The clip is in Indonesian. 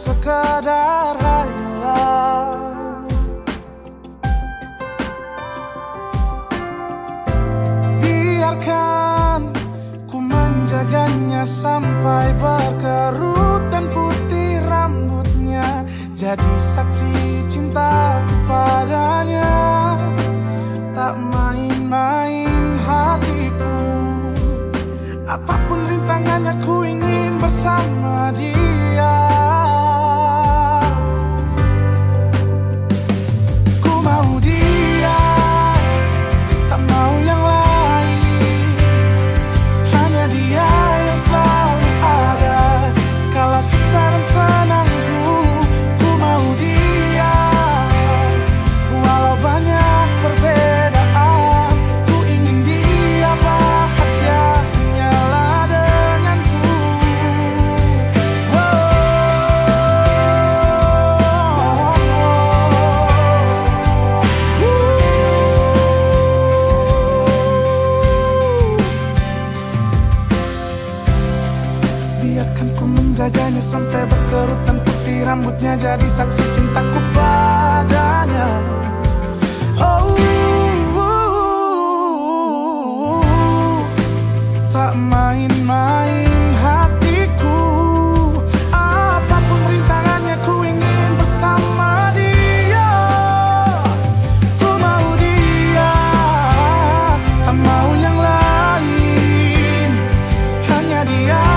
sekadar hanyalah. Biarkan ku menjaganya sampai berkerut dan putih rambutnya Jadi saksi menjaganya sampai berkerut dan putih rambutnya jadi saksi cintaku padanya. Oh, uh, uh, uh, tak main-main. lain hanya dia